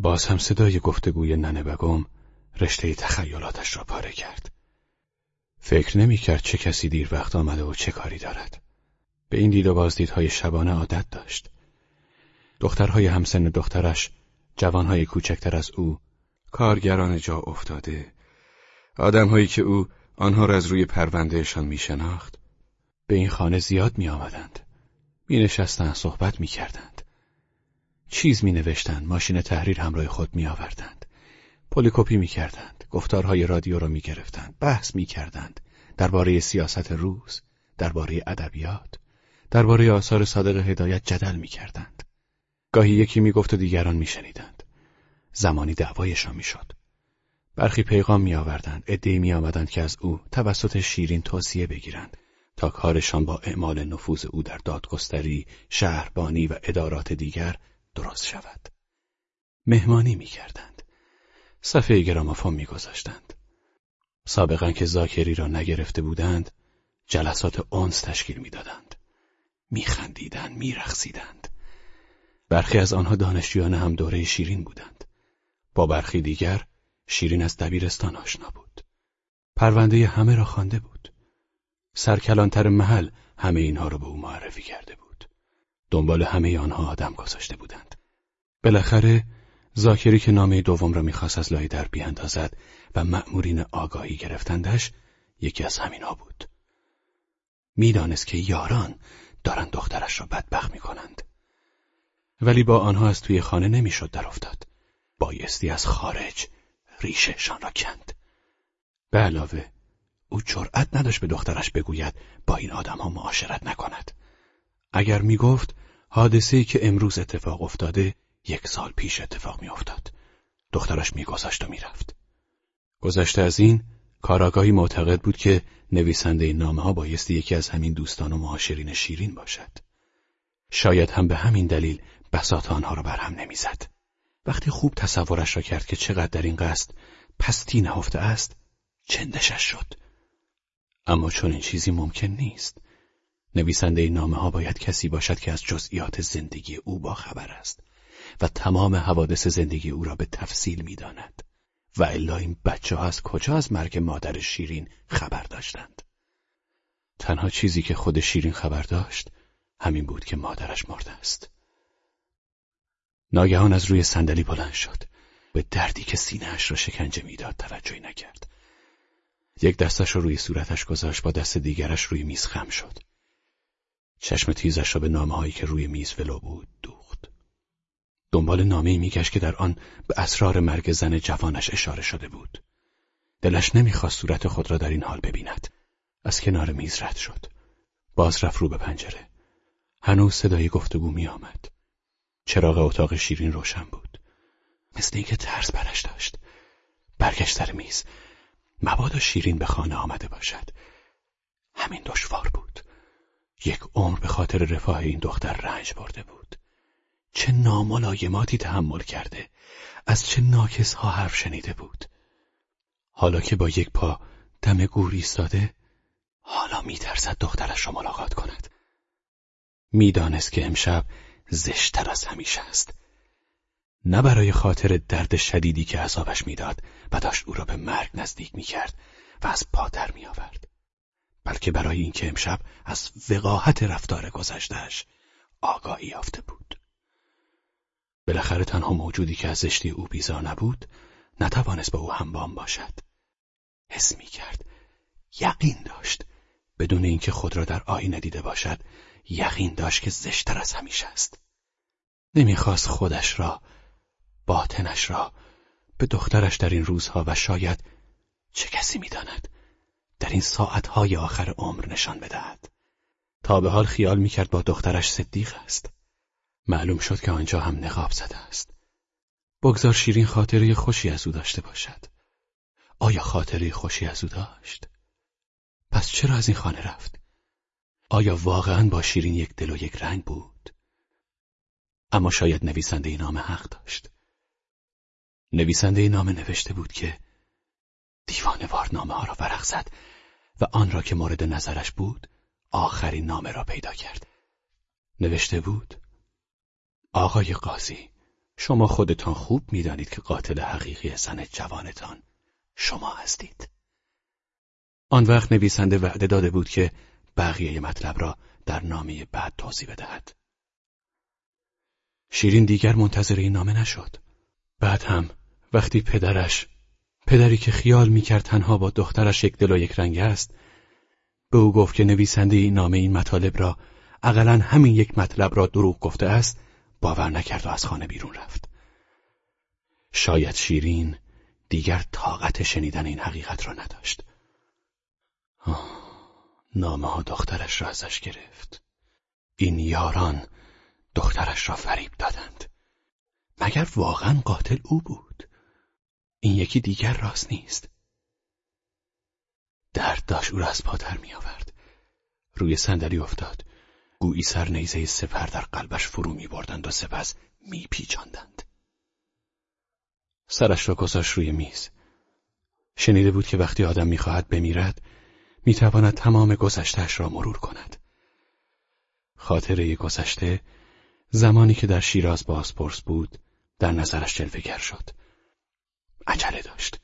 باز هم صدای گفتگوی ننه بگم رشته تخیلاتش را پاره کرد. فکر نمی کرد چه کسی دیر وقت آمده و چه کاری دارد. به این دید و بازدیدهای شبانه عادت داشت. دخترهای همسن دخترش، جوانهای کوچکتر از او، کارگران جا افتاده، آدمهایی که او آنها را از روی پروندهشان می شناخت، به این خانه زیاد می آمدند. می نشستند صحبت می کردند. چیز می نوشتند، ماشین تحریر همراه خود می آوردند. پولیکوپی می کردند، گفتارهای رادیو را می گرفتند، بحث می کردند درباره سیاست روز، درباره ادبیات، درباره آثار صادق هدایت جدل می کردند. گاهی یکی می گفت و دیگران می شنیدند. زمانی دعوایشان می شد. برخی پیغام می آوردند، ادهی می آمدند که از او توسط شیرین توصیه بگیرند تا کارشان با اعمال نفوذ او در دادگستری، شهربانی و ادارات دیگر درست شود. مهمانی می کردند. صفحه گرامافون می گذاشتند. سابقا که زاکری را نگرفته بودند، جلسات اونس تشکیل می‌دادند. میخندیدند، میرقصیدند. برخی از آنها دانشجویان هم دوره شیرین بودند. با برخی دیگر شیرین از دبیرستان آشنا بود. پرونده همه را خوانده بود. سرکلانتر محل همه اینها را به او معرفی کرده بود. دنبال همه آنها آدم گذاشته بودند. بالاخره زاکری که نامه دوم را می‌خواست از لای در بیاندازد و مأمورین آگاهی گرفتندش یکی از همینها بود. می‌دانست که یاران دارند دخترش را بدبخت می‌کنند. ولی با آنها از توی خانه نمی‌شد در افتاد. بایستی از خارج ریشهشان را کند. به علاوه او جرأت نداشت به دخترش بگوید با این آدمها معاشرت نکند. اگر می‌گفت حادثه که امروز اتفاق افتاده یک سال پیش اتفاق میافتاد. دخترش میگذشت و می‌رفت. گذشته از این کاراگاهی معتقد بود که نویسنده این نامه ها بایستی یکی از همین دوستان و معاشرین شیرین باشد. شاید هم به همین دلیل بساط آنها را برهم نمی‌زد. وقتی خوب تصورش را کرد که چقدر در این قصد پستی نهفته است چندشش شد اما چون این چیزی ممکن نیست نویسنده این نامه ها باید کسی باشد که از جزئیات زندگی او با خبر است و تمام حوادث زندگی او را به تفصیل می‌داند. و الا این بچه ها از کجا از مرگ مادر شیرین خبر داشتند؟ تنها چیزی که خود شیرین خبر داشت همین بود که مادرش مرده است. ناگهان از روی صندلی بلند شد. به دردی که سینهاش را شکنجه می‌داد توجهی نکرد. یک دستش را روی صورتش گذاشت با دست دیگرش روی میز خم شد. چشم تیزش را به نامه هایی که روی میز ولو بود دوخت دنبال نامه میگشت که در آن به اسرار مرگ زن جوانش اشاره شده بود. دلش نمی‌خواست صورت خود را در این حال ببیند. از کنار میز رد شد. باز رفت رو به پنجره. هنوز صدای گفتگو می آمد. چراغ اتاق شیرین روشن بود. مثل اینکه ترس برش داشت. برگشت سر میز. مبادا شیرین به خانه آمده باشد. همین دشوار بود. یک عمر به خاطر رفاه این دختر رنج برده بود. چه ناملایماتی تحمل کرده. از چه ناکس ها حرف شنیده بود. حالا که با یک پا دم گور ایستاده حالا میترسد دخترش را ملاقات کند. می‌دانست که امشب زشتر از همیشه است. نه برای خاطر درد شدیدی که عذابش می‌داد و داشت او را به مرگ نزدیک می‌کرد و از پادر میآورد بلکه برای اینکه امشب از وقاحت رفتار گذشتهش آگاهی یافته بود. بالاخره تنها موجودی که از زشتی او بیزار نبود نتوانست با او همبام باشد. حس می‌کرد یقین داشت. بدون اینکه خود را در آینه دیده باشد یقین داشت که زشتر از همیشه است. نمی‌خواست خودش را باطنش را به دخترش در این روزها و شاید چه کسی می‌داند در این ساعتهای آخر عمر نشان بدهد. تا به حال خیال می‌کرد با دخترش صدیق است. معلوم شد که آنجا هم نقاب زده است بگذار شیرین خاطره خوشی از او داشته باشد آیا خاطره خوشی از او داشت؟ پس چرا از این خانه رفت؟ آیا واقعا با شیرین یک دل و یک رنگ بود؟ اما شاید نویسنده این نامه حق داشت. نویسنده این نامه نوشته بود که دیوانه وار نامه ها را ورق زد و آن را که مورد نظرش بود آخرین نامه را پیدا کرد. نوشته بود آقای قاضی شما خودتان خوب می‌دانید که قاتل حقیقی زن جوانتان شما هستید. آن وقت نویسنده وعده داده بود که بقیه مطلب را در نامه بعد توضیح بدهد. شیرین دیگر منتظر این نامه نشد. بعد هم وقتی پدرش پدری که خیال می‌کرد تنها با دخترش یک دل و یک رنگ است به او گفت که نویسنده این نامه این مطالب را اقلا همین یک مطلب را دروغ گفته است باور نکرد و از خانه بیرون رفت. شاید شیرین دیگر طاقت شنیدن این حقیقت را نداشت. نامه ها دخترش را ازش گرفت. این یاران دخترش را فریب دادند. مگر واقعا قاتل او بود؟ این یکی دیگر راست نیست. درد داشت او را از پاتر می آورد روی صندلی افتاد. گویی سر نیزه سپر در قلبش فرو می بردند و سپس می پیچاندند. سرش را گذاشت روی میز. شنیده بود که وقتی آدم می‌خواهد بمیرد می‌تواند تمام گذشتهش را مرور کند. خاطره گذشته زمانی که در شیراز بازپرس بود در نظرش جلوگر شد. عجله داشت.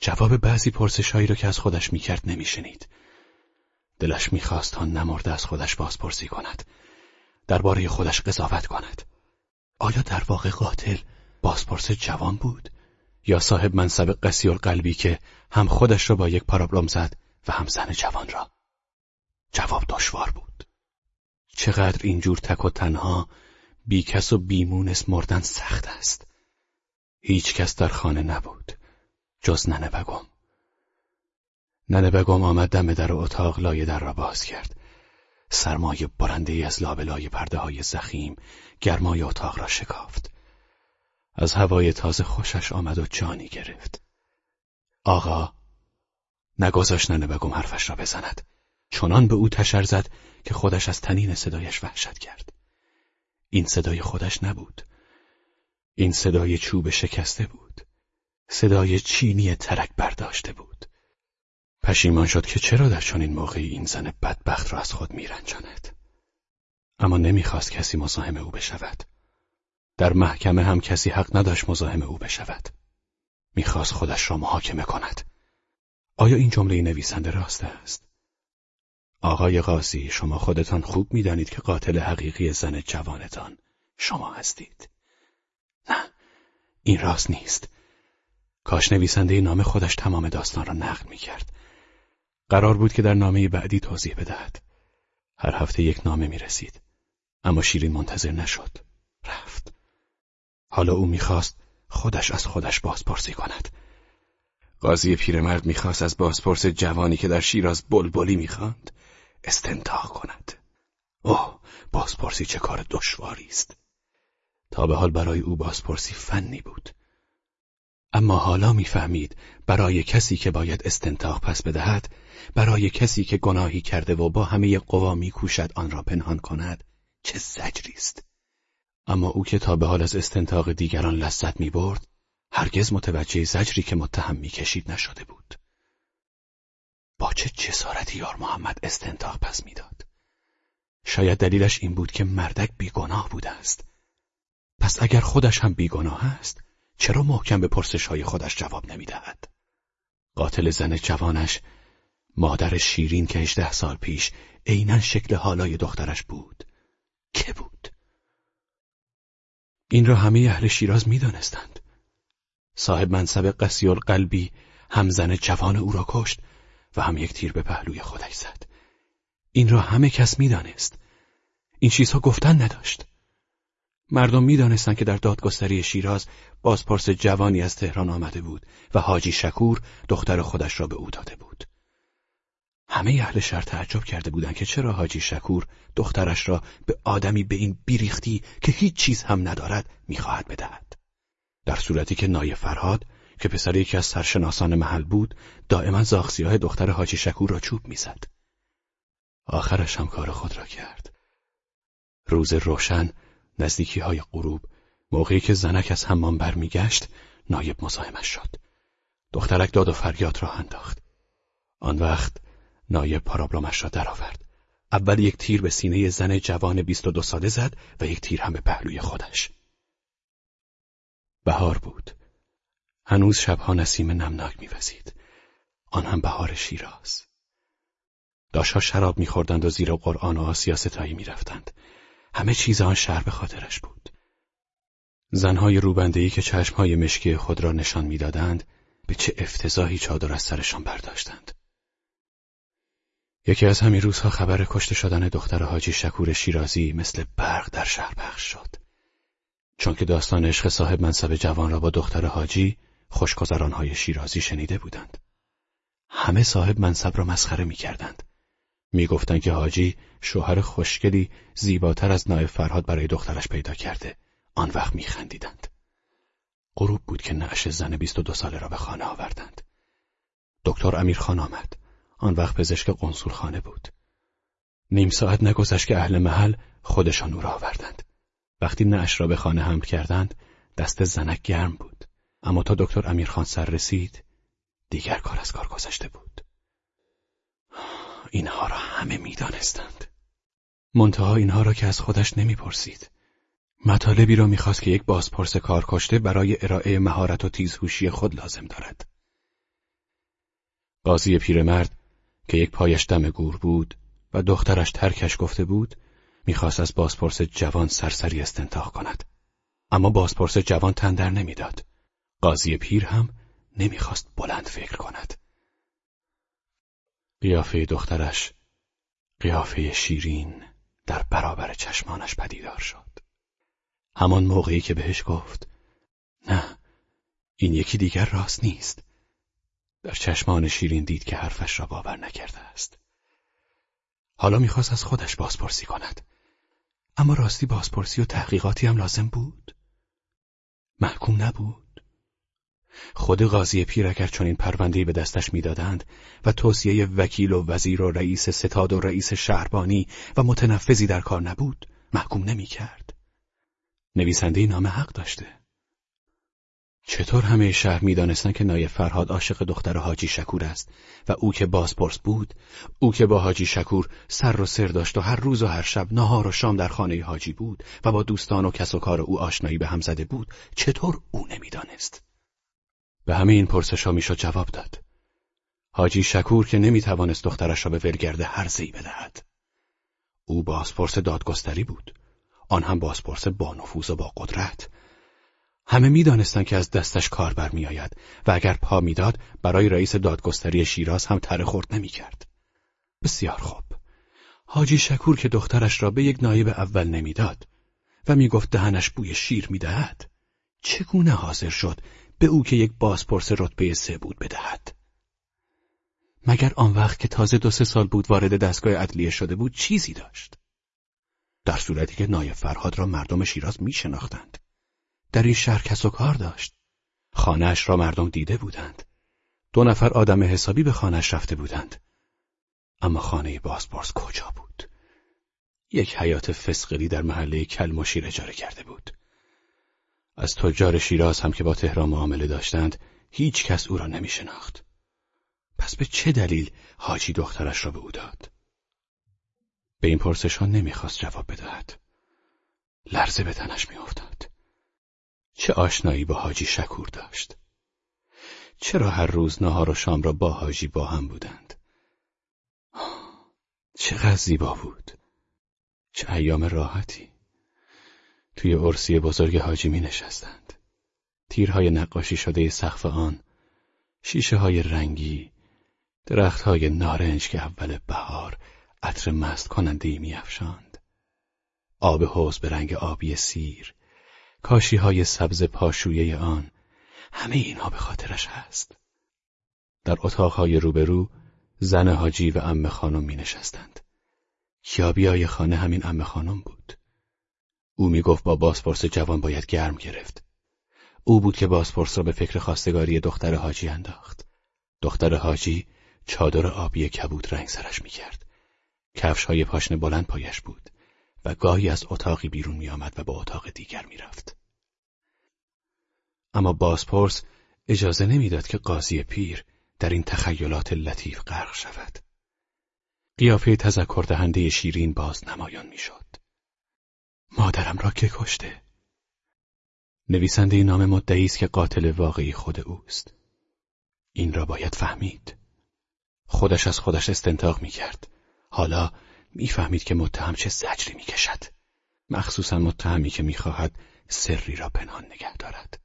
جواب بعضی پرسشهایی را که از خودش می‌کرد نمیشنید. دلش می‌خواست تا نمرده از خودش بازپرسی کند. درباره خودش قضاوت کند. آیا در واقع قاتل بازپرس جوان بود؟ یا صاحب منصب قسی قلبی که هم خودش را با یک پارابلم زد و هم زن جوان را؟ جواب دشوار بود. چقدر اینجور تک و تنها بی و بیمونس مردن سخت است. هیچ کس در خانه نبود جز ننه بگم ننه بگم آمد دم در اتاق لایه در را باز کرد. سرمایه برنده ای از لابلای پرده های زخیم گرمای اتاق را شکافت. از هوای تازه خوشش آمد و جانی گرفت. آقا نگذاشت ننه بگم حرفش را بزند. چنان به او تشر زد که خودش از تنین صدایش وحشت کرد. این صدای خودش نبود. این صدای چوب شکسته بود. صدای چینی ترک برداشته بود. پشیمان شد که چرا در چنین موقعی این زن بدبخت را از خود میرنجاند؟ اما نمی‌خواست کسی مزاحم او بشود. در محکمه هم کسی حق نداشت مزاحم او بشود. می‌خواست خودش را محاکمه کند. آیا این جمله نویسنده راست است؟ آقای قاضی شما خودتان خوب می‌دانید که قاتل حقیقی زن جوانتان شما هستید. نه این راست نیست. کاش نویسنده نامه خودش تمام داستان را نقل می‌کرد. قرار بود که در نامه بعدی توضیح بدهد. هر هفته یک نامه می رسید. اما شیرین منتظر نشد. رفت. حالا او می‌خواست خودش از خودش بازپرسی کند. قاضی پیرمرد می‌خواست از بازپرس جوانی که در شیراز بلبلی می‌خواند استنتاق کند. اوه بازپرسی چه کار دشواری است. تا به حال برای او بازپرسی فنی بود. اما حالا می‌فهمید برای کسی که باید استنتاق پس بدهد برای کسی که گناهی کرده و با همه قوا میکوشد آن را پنهان کند چه زجری است. اما او که تا به حال از استنتاق دیگران لذت می‌برد هرگز متوجه زجری که متهم می‌کشید نشده بود. با چه جسارتی یار محمد استنتاق پس می‌داد؟ شاید دلیلش این بود که مردک بیگناه بوده است. پس اگر خودش هم بیگناه است چرا محکم به پرسش های خودش جواب نمی‌دهد؟ قاتل زن جوانش مادر شیرین که هجده سال پیش عینا شکل حالای دخترش بود. که بود؟ این را همه اهل شیراز می‌دانستند. صاحب منصب قسی قلبی هم زن جوان او را کشت و هم یک تیر به پهلوی خودش زد. این را همه کس می‌دانست. این چیزها گفتن نداشت. مردم می‌دانستند که در دادگستری شیراز بازپرس جوانی از تهران آمده بود و حاجی شکور دختر خودش را به او داده بود. همه اهل شهر تعجب کرده بودند که چرا حاجی شکور دخترش را به آدمی به این بیریختی که هیچ چیز هم ندارد می‌خواهد بدهد. در صورتی که نای فرهاد که پسر یکی از سرشناسان محل بود دائما زاغسیاه دختر حاجی شکور را چوب می‌زد. آخرش هم کار خود را کرد. روز روشن نزدیکی های غروب موقعی که زنک از حمام برمیگشت نایب مزاحمش شد. دخترک داد و فریاد را انداخت. آن وقت نایب پارابلومش را درآورد اول یک تیر به سینه زن جوان بیست و دو ساله زد و یک تیر هم به پهلوی خودش بهار بود. هنوز شبها نسیم نمناک میوزید. آن هم بهار شیراز. داشتها شراب میخوردند و زیر قرآن و آسیا ستایی می‌رفتند. همه چیز آن شهر به خاطرش بود. زنهای روبندهی که چشمهای مشکی خود را نشان می‌دادند به چه افتضاحی چادر از سرشان برداشتند. یکی از همین روزها خبر کشته شدن دختر حاجی شکور شیرازی مثل برق در شهر پخش شد. چون که داستان عشق صاحب منصب جوان را با دختر حاجی خوشگذرانهای شیرازی شنیده بودند. همه صاحب منصب را مسخره می کردند. می گفتند که حاجی شوهر خوشگلی زیباتر از نایب فرهاد برای دخترش پیدا کرده. آن وقت می خندیدند. غروب بود که نعش زن بیست و دو ساله را به خانه آوردند. دکتر امیرخان آمد. آن وقت پزشک قنصول خانه بود. نیم ساعت نگذشت که اهل محل خودشان او را آوردند. وقتی نعش را به خانه حمل کردند دست زنک گرم بود. اما تا دکتر امیرخان سر رسید دیگر کار از کار گذشته بود. اینها را همه می‌دانستند. منتها اینها را که از خودش نمی‌پرسید. مطالبی را می‌خواست که یک بازپرس کارکشته برای ارائه مهارت و تیزهوشی خود لازم دارد. قاضی پیرمرد که یک پایش دم گور بود و دخترش ترکش گفته بود می‌خواست از بازپرس جوان سرسری استنتاق کند. اما بازپرس جوان تندر نمی‌داد. قاضی پیر هم نمی‌خواست بلند فکر کند. قیافه دخترش قیافه شیرین در برابر چشمانش پدیدار شد. همان موقعی که بهش گفت نه این یکی دیگر راست نیست. در چشمان شیرین دید که حرفش را باور نکرده است. حالا می‌خواست از خودش بازپرسی کند. اما راستی بازپرسی و تحقیقاتی هم لازم بود؟ محکوم نبود. خود قاضی پیر اگر چنین پروندهی به دستش می‌دادند و توصیه وکیل و وزیر و رئیس ستاد و رئیس شهربانی و متنفذی در کار نبود محکوم نمی‌کرد. نویسنده نامه حق داشته. چطور همه شهر می‌دانستند که نایب فرهاد عاشق دختر حاجی شکور است و او که بازپرس بود او که با حاجی شکور سر و سر داشت و هر روز و هر شب نهار و شام در خانه حاجی بود و با دوستان و کس و کار او آشنایی به هم زده بود چطور او نمی‌دانست؟ به همه این پرسش ها می‌شد جواب داد. حاجی شکور که نمی‌توانست دخترش را به ولگرد هر زی بدهد. او بازپرس دادگستری بود. آن هم بازپرس با نفوذ و با قدرت. همه می‌دانستند که از دستش کار برمیآید و اگر پا می‌داد برای رئیس دادگستری شیراز هم تره خورد نمی‌کرد. بسیار خوب. حاجی شکور که دخترش را به یک نایب اول نمی‌داد و می‌گفت دهنش بوی شیر می‌دهد چگونه حاضر شد به او که یک بازپرس رتبه سه بود بدهد مگر آن وقت که تازه دو سه سال بود وارد دستگاه عدلیه شده بود چیزی داشت در صورتی که نایب فرهاد را مردم شیراز می شناختند. در این شهر کس و کار داشت. خانهاش را مردم دیده بودند. دو نفر آدم حسابی به خانهاش رفته بودند. اما خانه بازپرس کجا بود؟ یک حیات فسقلی در محله کلمشیر اجاره کرده بود. از تجار شیراز هم که با تهران معامله داشتند هیچ کس او را نمی شناخت. پس به چه دلیل حاجی دخترش را به او داد؟ به این پرسشان نمی‌خواست جواب بدهد. لرزه به تنش میافتاد. چه آشنایی با حاجی شکور داشت؟ چرا هر روز نهار و شام را با حاجی با هم بودند؟ چقدر زیبا بود. چه ایام راحتی. توی عرسی بزرگ حاجی می نشستند. تیرهای نقاشی شده سقف آن شیشه های رنگی درخت های نارنج که اول بهار عطر مست کننده می افشاند. آب حوز به رنگ آبی سیر کاشی های سبز پاشویه آن. همه اینها به خاطرش هست. در اتاقهای روبرو زن حاجی و ام خانم می نشستند کیابیای خانه همین ام خانم بود. او می گفت با بازپرس جوان باید گرم گرفت. او بود که بازپرس را به فکر خواستگاری دختر حاجی انداخت. دختر حاجی چادر آبی کبود رنگ سرش می کرد کفش های پاشنه بلند پایش بود. گاهی از اتاقی بیرون می آمد و به اتاق دیگر می رفت. اما بازپرس اجازه نمی‌داد که قاضی پیر در این تخیلات لطیف غرق شود. قیافه تذکر دهنده شیرین باز نمایان می‌شد. مادرم را که کشته؟ نویسنده نام مدعی است که قاتل واقعی خود اوست. این را باید فهمید. خودش از خودش استنتاق می کرد. حالا می‌فهمید که متهم چه زجری می کشد. مخصوصا متهمی که می‌خواهد سری را پنهان نگه دارد.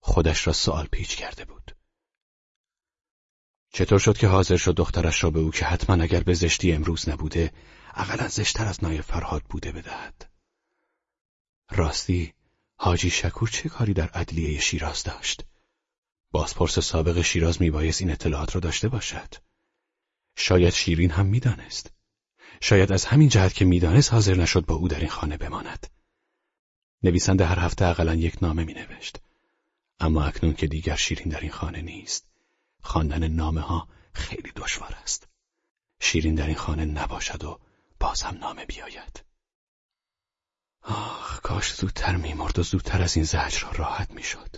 خودش را سوال پیچ کرده بود. چطور شد که حاضر شد دخترش را به او که حتما اگر به زشتی امروز نبوده اقلا زشتر از نای فرهاد بوده بدهد راستی حاجی شکور چه کاری در عدلیه شیراز داشت بازپرس سابق شیراز میبایست این اطلاعات را داشته باشد شاید شیرین هم می‌دانست شاید از همین جهت که می‌دانست حاضر نشد با او در این خانه بماند. نویسنده هر هفته اقلا یک نامه مینوشت. اما اکنون که دیگر شیرین در این خانه نیست خواندن نامه ها خیلی دشوار است. شیرین در این خانه نباشد و باز هم نامه بیاید. آخ کاش زودتر میمرد و زودتر از این زجر را راحت می‌شد.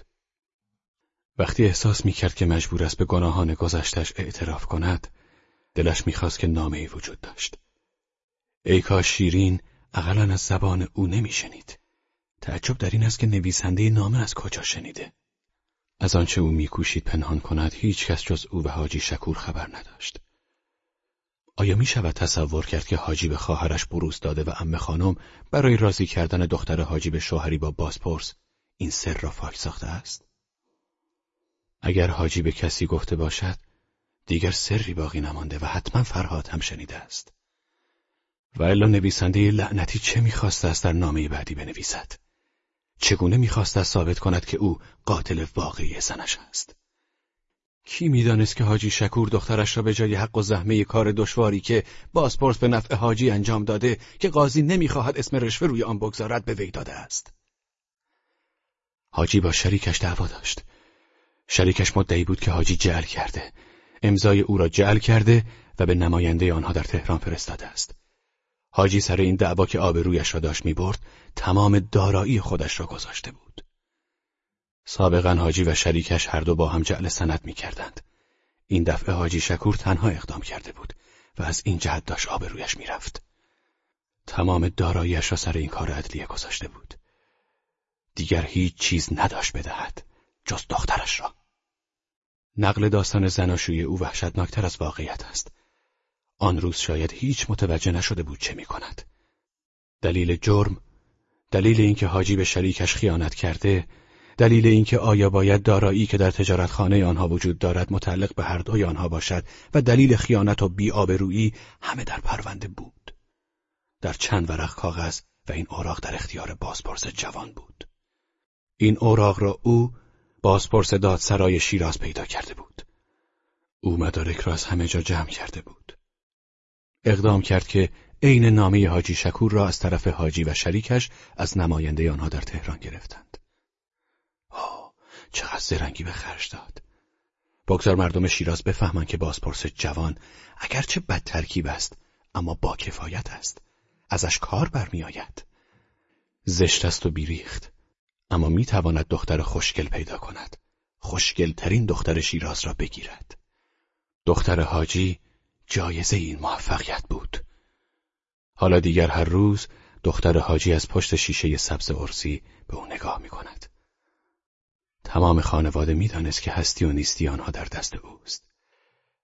وقتی احساس می‌کرد که مجبور است به گناهان گذشتش اعتراف کند دلش می‌خواست که نامه ای وجود داشت. ای کاش شیرین اقلا از زبان او نمیشنید تعجب در این است که نویسنده نامه از کجا شنیده از آنچه او میکوشید پنهان کند هیچ کس جز او و حاجی شکور خبر نداشت. آیا می شود تصور کرد که حاجی به خواهرش بروز داده و ام خانم برای راضی کردن دختر حاجی به شوهری با بازپرس این سر را فاک ساخته است؟ اگر حاجی به کسی گفته باشد دیگر سری باقی نمانده و حتما فرهاد هم شنیده است. و الا نویسنده لعنتی چه می‌خواسته است در نامه بعدی بنویسد؟ چگونه می‌خواست ثابت کند که او قاتل واقعی زنش است؟ کی می‌دانست که حاجی شکور دخترش را به جای حق و زحمه کار دشواری که بازپرس به نفع حاجی انجام داده که قاضی نمی‌خواهد اسم رشوه روی آن بگذارد به وی داده است؟ حاجی با شریکش دعوا داشت. شریکش مدعی بود که حاجی جعل کرده. امضای او را جعل کرده و به نماینده آنها در تهران فرستاده است. حاجی سر این دعوا که آبرویش را داشت می‌برد تمام دارایی خودش را گذاشته بود. سابقا حاجی و شریکش هر دو با هم جعل سند می‌کردند. این دفعه حاجی شکور تنها اقدام کرده بود و از این جهت داشت آبرویش می‌رفت. تمام داراییش را سر این کار عدلیه گذاشته بود. دیگر هیچ چیز نداشت بدهد جز دخترش را. نقل داستان زناشوی او وحشتناکتر از واقعیت است. آن روز شاید هیچ متوجه نشده بود چه می کند. دلیل جرم، دلیل اینکه حاجی به شریکش خیانت کرده، دلیل اینکه آیا باید دارایی که در تجارتخانه آنها وجود دارد متعلق به هر دوی آنها باشد و دلیل خیانت و بیآبرویی همه در پرونده بود. در چند ورق کاغذ و این اوراق در اختیار بازپرس جوان بود. این اوراق را او بازپرس دادسرای شیراز پیدا کرده بود. او مدارک را از همه جا جمع کرده بود. اقدام کرد که عین نامه حاجی شکور را از طرف حاجی و شریکش از نماینده آنها در تهران گرفتند. آه چقدر زرنگی به خرج داد. بگذار مردم شیراز بفهمند که بازپرس جوان اگرچه بد ترکیب است اما با کفایت است. ازش کار برمیآید. زشت است و بیریخت اما می‌تواند دختر خوشگل پیدا کند. خوشگلترین دختر شیراز را بگیرد. دختر حاجی جایزه این موفقیت بود. حالا دیگر هر روز دختر حاجی از پشت شیشه سبز ارسی به او نگاه می کند. تمام خانواده می‌دانست که هستی و نیستی آنها در دست اوست.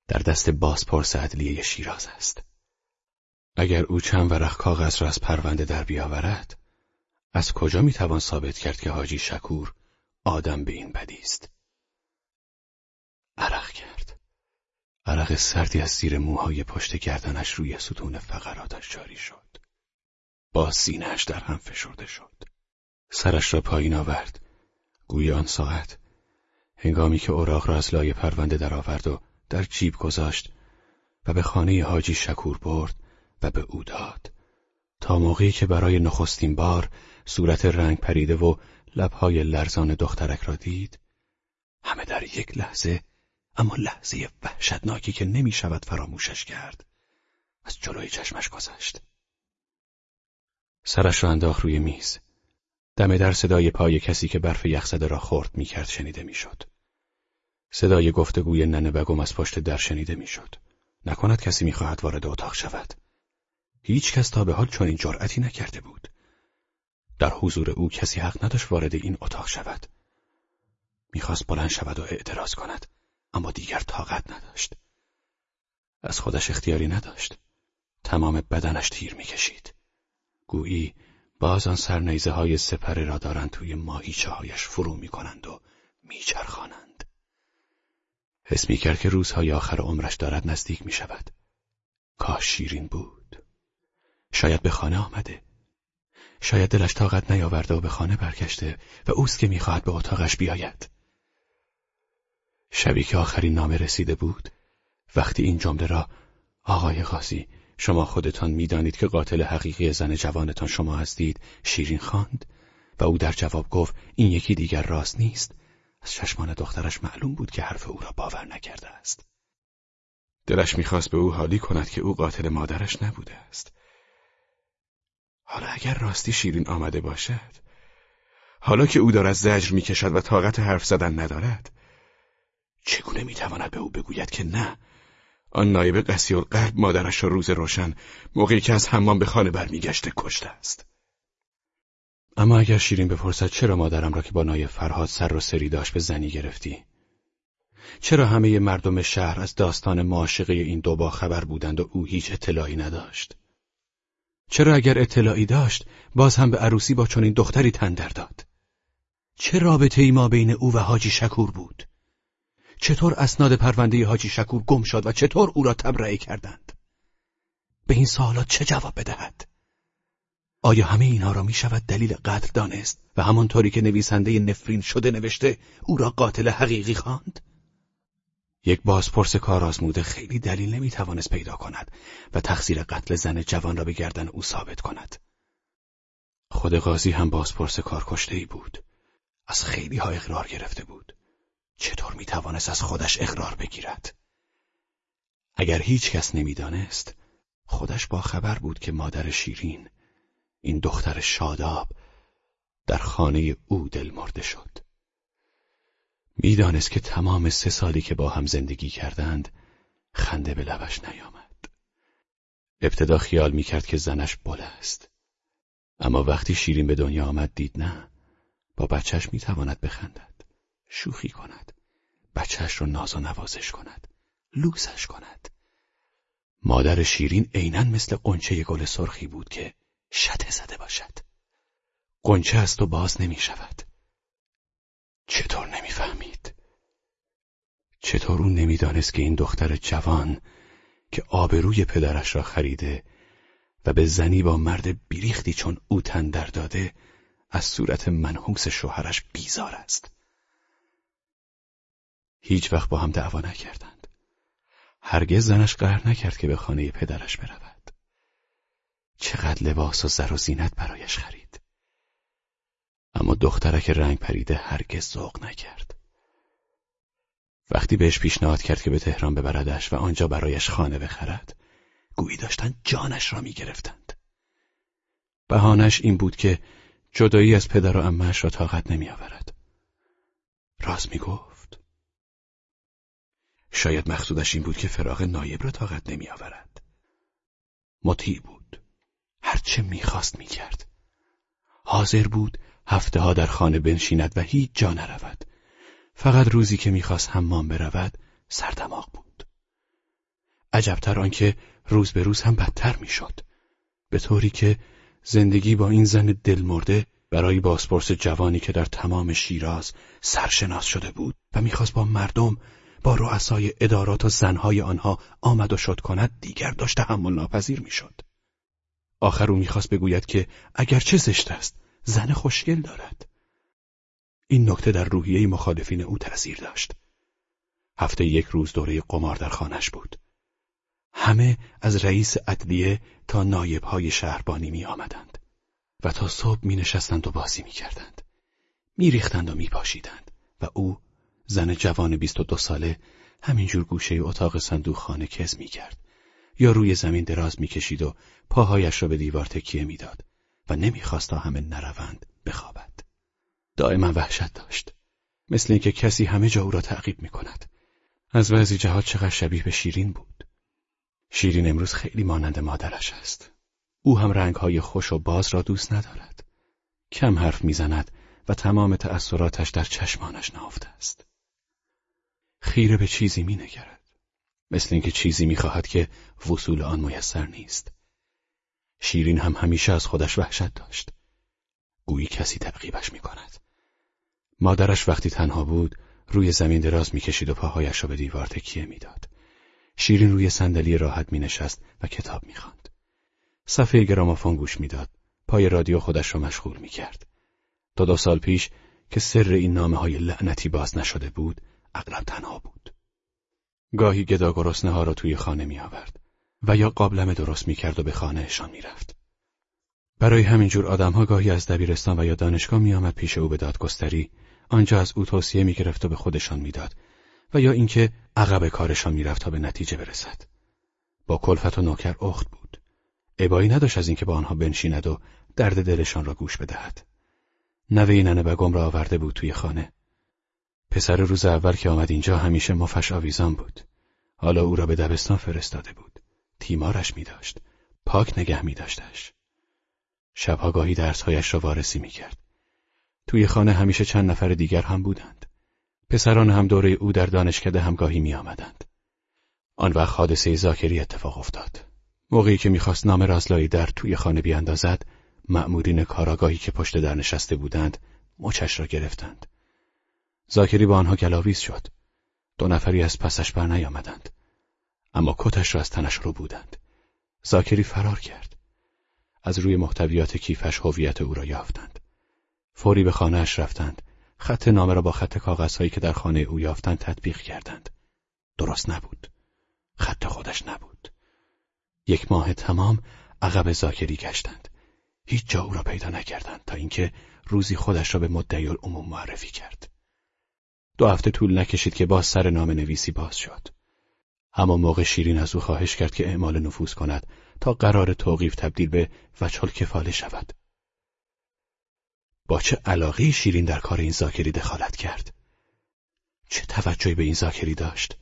در دست بازپرس عدلیه شیراز است. اگر او چند ورق کاغذ را از پرونده در بیاورد، از کجا می‌توان ثابت کرد که حاجی شکور آدم به این بدی است؟ عرق کرد. عرق سردی از زیر موهای پشت گردنش روی ستون فقراتش جاری شد. با سینهش در هم فشرده شد. سرش را پایین آورد. گوی آن ساعت. هنگامی که اوراق را از لای پرونده درآورد و در جیب گذاشت و به خانه حاجی شکور برد و به او داد. تا موقعی که برای نخستین بار صورت رنگ پریده و لبهای لرزان دخترک را دید همه در یک لحظه اما لحظه وحشتناکی که نمی شود فراموشش کرد از جلوی چشمش گذشت سرش را انداخت روی میز دم در صدای پای کسی که برف یخزده را خورد می کرد شنیده می‌شد. صدای گفتگوی ننه بگم از پشت در شنیده می‌شد. نکند کسی می‌خواهد وارد اتاق شود. هیچ کس تا به حال چنین جرأتی نکرده بود. در حضور او کسی حق نداشت وارد این اتاق شود. می‌خواست بلند شود و اعتراض کند اما دیگر طاقت نداشت. از خودش اختیاری نداشت. تمام بدنش تیر می‌کشید. گویی باز آن سرنیزه های سپره را دارند توی ماهیچه هایش فرو می‌کنند و میچرخانند. حس می‌کرد که روزهای آخر عمرش دارد نزدیک می‌شود. کاش شیرین بود. شاید به خانه آمده. شاید دلش طاقت نیاورده و به خانه برگشته و اوست که می‌خواهد به اتاقش بیاید. شبی که آخرین نامه رسیده بود وقتی این جمله را آقای قاضی شما خودتان می‌دانید که قاتل حقیقی زن جوانتان شما هستید شیرین خواند و او در جواب گفت این یکی دیگر راست نیست. از چشمان دخترش معلوم بود که حرف او را باور نکرده است. دلش می‌خواست به او حالی کند که او قاتل مادرش نبوده است. حالا اگر راستی شیرین آمده باشد حالا که او دارد زجر می‌کشد و طاقت حرف زدن ندارد چگونه می‌تواند به او بگوید که نه؟ آن نایب قسی قلب مادرش را روز روشن موقعی که از حمام به خانه برمیگشته کشته است. اما اگر شیرین بپرسد چرا مادرم را که با نایب فرهاد سر و سری داشت به زنی گرفتی؟ چرا همه مردم شهر از داستان معاشقه این دو با خبر بودند و او هیچ اطلاعی نداشت؟ چرا اگر اطلاعی داشت باز هم به عروسی با چنین دختری تندر داد؟ چه رابطه ای ما بین او و حاجی شکور بود؟ چطور اسناد پرونده حاجی شکور گم شد و چطور او را تبرئه کردند به این سوالات چه جواب بدهد آیا همه اینها را می شود دلیل قتل دانست و همانطوری که نویسنده نفرین شده نوشته او را قاتل حقیقی خواند؟ یک بازپرس کار آزموده خیلی دلیل نمی توانست پیدا کند و تقصیر قتل زن جوان را به گردن او ثابت کند. خود قاضی هم بازپرس کار کشته ای بود. از خیلی ها اقرار گرفته بود. چطور می توانست از خودش اقرار بگیرد؟ اگر هیچ کس نمی‌دانست، خودش با خبر بود که مادر شیرین این دختر شاداب در خانه او دل مرده شد. می‌دانست که تمام سه سالی که با هم زندگی کردند خنده به لبش نیامد. ابتدا خیال می‌کرد که زنش بل است. اما وقتی شیرین به دنیا آمد دید نه با بچهش می‌تواند بخندد. شوخی کند. بچهش ناز و نوازش کند. لوسش کند. مادر شیرین عینا مثل قنچه گل سرخی بود که شته زده باشد. قنچه است و باز نمی شود. چطور نمی‌فهمید؟ چطور او نمی‌دانست که این دختر جوان که آبروی پدرش را خریده و به زنی با مرد بیریختی چون او تندر داده از صورت منحوس شوهرش بیزار است هیچ وقت با هم دعوا نکردند هرگز زنش قهر نکرد که به خانه پدرش برود چقدر لباس و زر و زینت برایش خرید اما دخترک رنگ پریده هرگز ذوق نکرد. وقتی بهش پیشنهاد کرد که به تهران ببردش و آنجا برایش خانه بخرد، گویی داشتند جانش را می‌گرفتند. بهانش این بود که جدایی از پدر و امهش را طاقت نمیآورد. راز می‌گفت. شاید مقصودش این بود که فراغ نایب را طاقت نمیآورد. مطیع بود. هرچه می‌خواست می‌کرد. حاضر بود هفته ها در خانه بنشیند و هیچ جا نرود. فقط روزی که می‌خواست حمام برود سردماغ بود. عجبتر آنکه روز به روز هم بدتر می‌شد. به طوری که زندگی با این زن دلمرده برای بازپرس جوانی که در تمام شیراز سرشناس شده بود و می‌خواست با مردم با رؤسای ادارات و زنهای آنها آمد و شد کند دیگر داشت تحمل ناپذیر می‌شد. آخر او می‌خواست بگوید که اگر چه زشت است زن خوشگل دارد. این نکته در روحیه مخالفین او تأثیر داشت. هفته یک روز دوره قمار در خانش بود. همه از رئیس عدلیه تا نایبهای شهربانی می آمدند و تا صبح می نشستند و بازی می کردند. می ریختند و می پاشیدند و او زن جوان بیست و دو ساله همینجور گوشه اتاق صندوق خانه کز می کرد یا روی زمین دراز می کشید و پاهایش را به دیوار تکیه می‌داد و نمی‌خواست تا همه نروند بخوابد. دائما وحشت داشت. مثل اینکه کسی همه جا او را تعقیب می کند. از بعضی جهات چقدر شبیه به شیرین بود. شیرین امروز خیلی مانند مادرش است. او هم رنگهای خوش و باز را دوست ندارد. کم حرف می‌زند و تمام تأثیراتش در چشمانش نهفته است. خیره به چیزی مینگرد. مثل اینکه چیزی می‌خواهد که وصول آن میسر نیست. شیرین هم همیشه از خودش وحشت داشت. گویی کسی تعقیبش می‌کند. مادرش وقتی تنها بود روی زمین دراز می‌کشید و پاهایش را به دیوار تکیه می‌داد. شیرین روی صندلی راحت مینشست و کتاب می‌خواند. صفحه گرامافون گوش می‌داد. پای رادیو خودش را مشغول می‌کرد. تا دو سال پیش که سر این نامه های لعنتی باز نشده بود اغلب تنها بود. گاهی گدا گرسنه ها را توی خانه می آورد و یا قابلمه درست می کرد و به خانهشان می رفت. برای همینجور آدمها گاهی از دبیرستان و یا دانشگاه می آمد پیش او به دادگستری آنجا از او توصیه می گرفت و به خودشان می‌داد و یا اینکه عقب کارشان می‌رفت تا به نتیجه برسد. با کلفت و نوکر اخت بود. ابایی نداشت از اینکه با آنها بنشیند و درد دلشان را گوش بدهد. نوه ننه بگم را آورده بود توی خانه. پسر روز اول که آمد اینجا همیشه مفش آویزان بود. حالا او را به دبستان فرستاده بود. تیمارش می داشت. پاک نگه می داشتش. شبها گاهی درسهایش را وارسی می کرد. توی خانه همیشه چند نفر دیگر هم بودند. پسران هم دوره او در دانشکده همگاهی می آمدند. آن وقت حادثه زاکری اتفاق افتاد. موقعی که می‌خواست نام رازلایی در توی خانه بیاندازد، مأمورین کاراگاهی که پشت در نشسته بودند، مچش را گرفتند. زاکری با آنها گلاویز شد. دو نفری از پسش بر نیامدند. اما کتش را از تنش رو بودند. زاکری فرار کرد. از روی محتویات کیفش هویت او را یافتند. فوری به خانهاش رفتند. خط نامه را با خط کاغذهایی که در خانه او یافتند تطبیق کردند. درست نبود. خط خودش نبود. یک ماه تمام عقب زاکری گشتند. هیچ جا او را پیدا نکردند تا اینکه روزی خودش را به مدعی العموم معرفی کرد. دو هفته طول نکشید که باز سر نام نویسی باز شد. اما موقع شیرین از او خواهش کرد که اعمال نفوذ کند تا قرار توقیف تبدیل به وچل کفاله شود. با چه علاقه شیرین در کار این زاکری دخالت کرد؟ چه توجهی به این زاکری داشت؟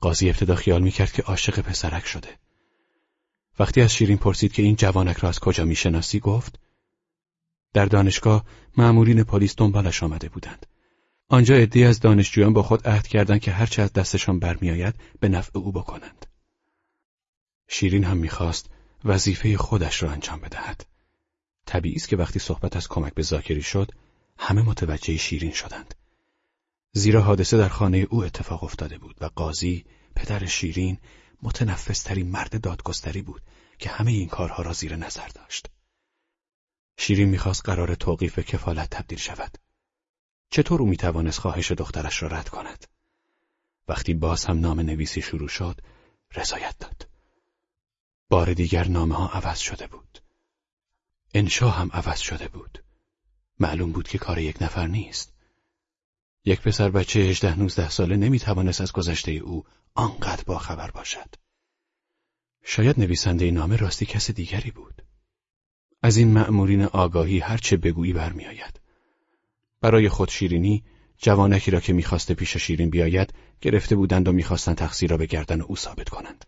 قاضی ابتدا خیال می‌کرد که عاشق پسرک شده. وقتی از شیرین پرسید که این جوانک را از کجا می‌شناسی گفت در دانشگاه مأمورین پلیس دنبالش آمده بودند. آنجا عدهای از دانشجویان با خود عهد کردند که هرچه از دستشان برمیآید به نفع او بکنند. شیرین هم می‌خواست وظیفه خودش را انجام بدهد. طبیعی است که وقتی صحبت از کمک به زاکری شد، همه متوجه شیرین شدند. زیرا حادثه در خانه او اتفاق افتاده بود و قاضی، پدر شیرین، متنفسترین مرد دادگستری بود که همه این کارها را زیر نظر داشت. شیرین می‌خواست قرار توقیف کفالت تبدیل شود. چطور او می‌توانست خواهش دخترش را رد کند؟ وقتی باز هم نام نویسی شروع شد، رضایت داد. بار دیگر نامه ها عوض شده بود. انشا هم عوض شده بود. معلوم بود که کار یک نفر نیست. یک پسر بچه هجده نوزده ساله نمی‌توانست از گذشته او آنقدر با خبر باشد. شاید نویسنده نامه راستی کس دیگری بود. از این مأمورین آگاهی هرچه بگویی برمیآید. برای خود شیرینی جوانکی را که می‌خواسته پیش شیرین بیاید گرفته بودند و می‌خواستند تقصیر را به گردن او ثابت کنند.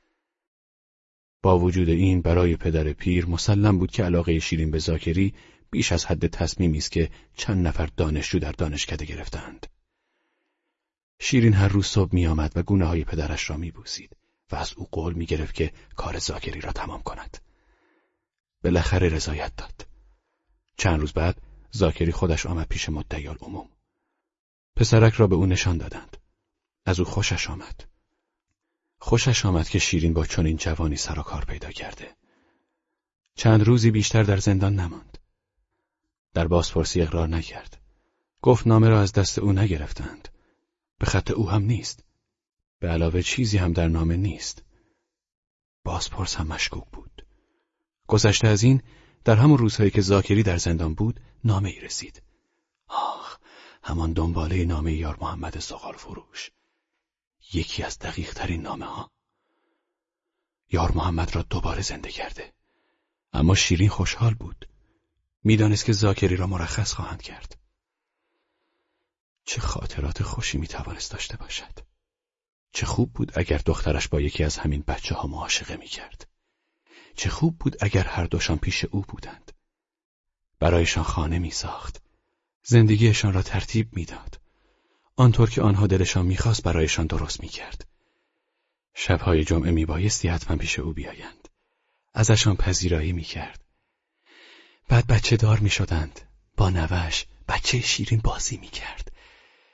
با وجود این برای پدر پیر مسلم بود که علاقه شیرین به زاکری بیش از حد تصمیمی است که چند نفر دانشجو در دانشکده گرفتند. شیرین هر روز صبح می آمد و گونه های پدرش را می بوسید و از او قول می گرفت که کار زاکری را تمام کند. بالاخره رضایت داد. چند روز بعد زاکری خودش آمد پیش مدعی عموم. پسرک را به او نشان دادند. از او خوشش آمد. خوشش آمد که شیرین با چنین جوانی سر و کار پیدا کرده. چند روزی بیشتر در زندان نماند. در بازپرسی اقرار نکرد. گفت نامه را از دست او نگرفتند. به خط او هم نیست. به علاوه چیزی هم در نامه نیست. بازپرس هم مشکوک بود. گذشته از این در همون روزهایی که زاکری در زندان بود نامه ای رسید. آخ همان دنباله نامه یار محمد سقال فروش. یکی از دقیق ترین نامه ها. یار محمد را دوباره زنده کرده. اما شیرین خوشحال بود. می‌دانست که زاکری را مرخص خواهند کرد. چه خاطرات خوشی می‌توانست داشته باشد. چه خوب بود اگر دخترش با یکی از همین بچه ها معاشقه می کرد. چه خوب بود اگر هر دوشان پیش او بودند. برایشان خانه می ساخت. زندگیشان را ترتیب می‌داد. آنطور که آنها دلشان می‌خواست برایشان درست می‌کرد. شبهای جمعه میبایستی حتما پیش او بیایند. ازشان پذیرایی می‌کرد. بعد بچه دار می‌شدند. با نوش بچه شیرین بازی می‌کرد.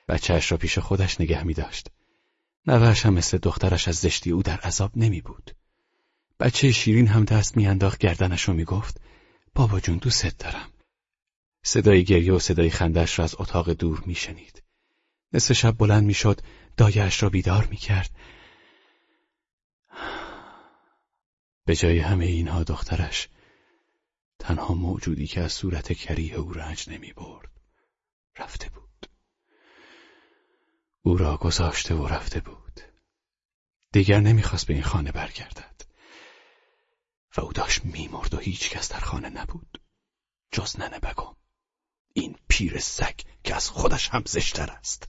بچهش را پیش خودش نگه میداشت. نوش هم مثل دخترش از زشتی او در عذاب نمی بود. بچه شیرین هم دست میانداخت گردنش رو می‌گفت بابا جون دوست دارم. صدای گریه و صدای خندش را از اتاق دور میشنید. نصف شب بلند می‌شد دایش را بیدار می‌کرد. به جای همه اینها دخترش تنها موجودی که از صورت کریه او رنج نمی برد. رفته بود. او را گذاشته و رفته بود. دیگر نمی‌خواست به این خانه برگردد. و او داشت میمرد و هیچ کس در خانه نبود. جز ننه بگم. این پیر سگ که از خودش هم زشتر است.